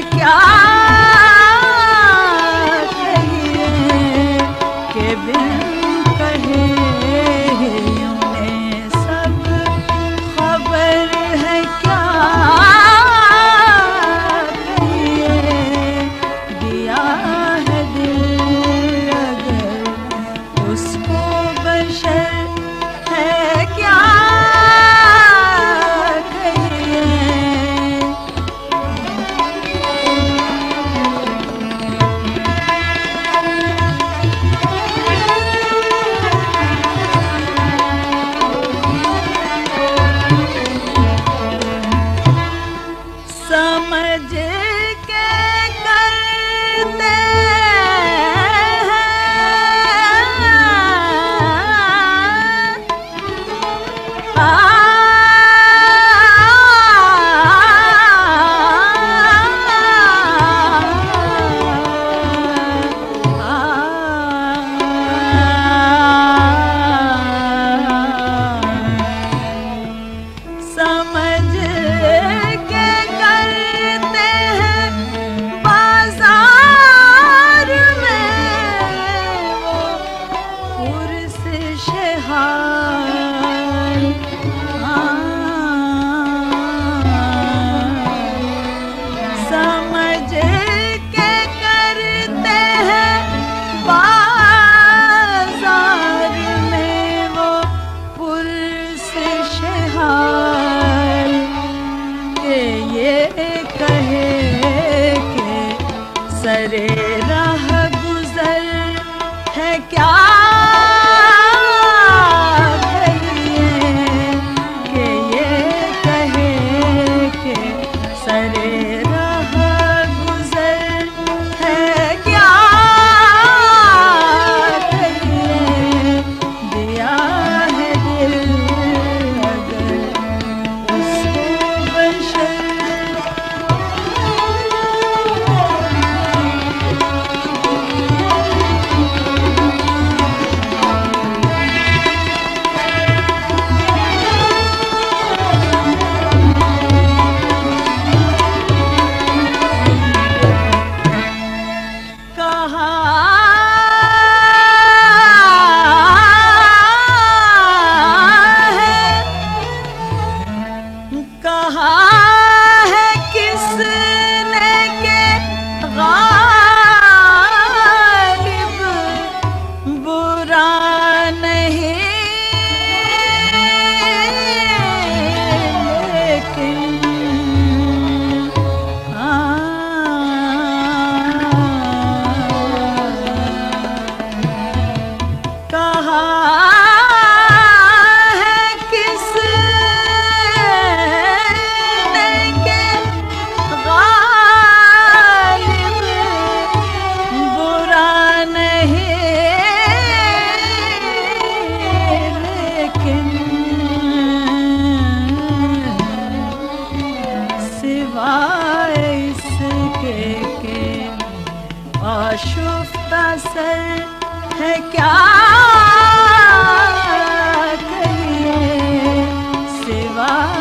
کیا کیا اثر ہے کیا کریے سوائے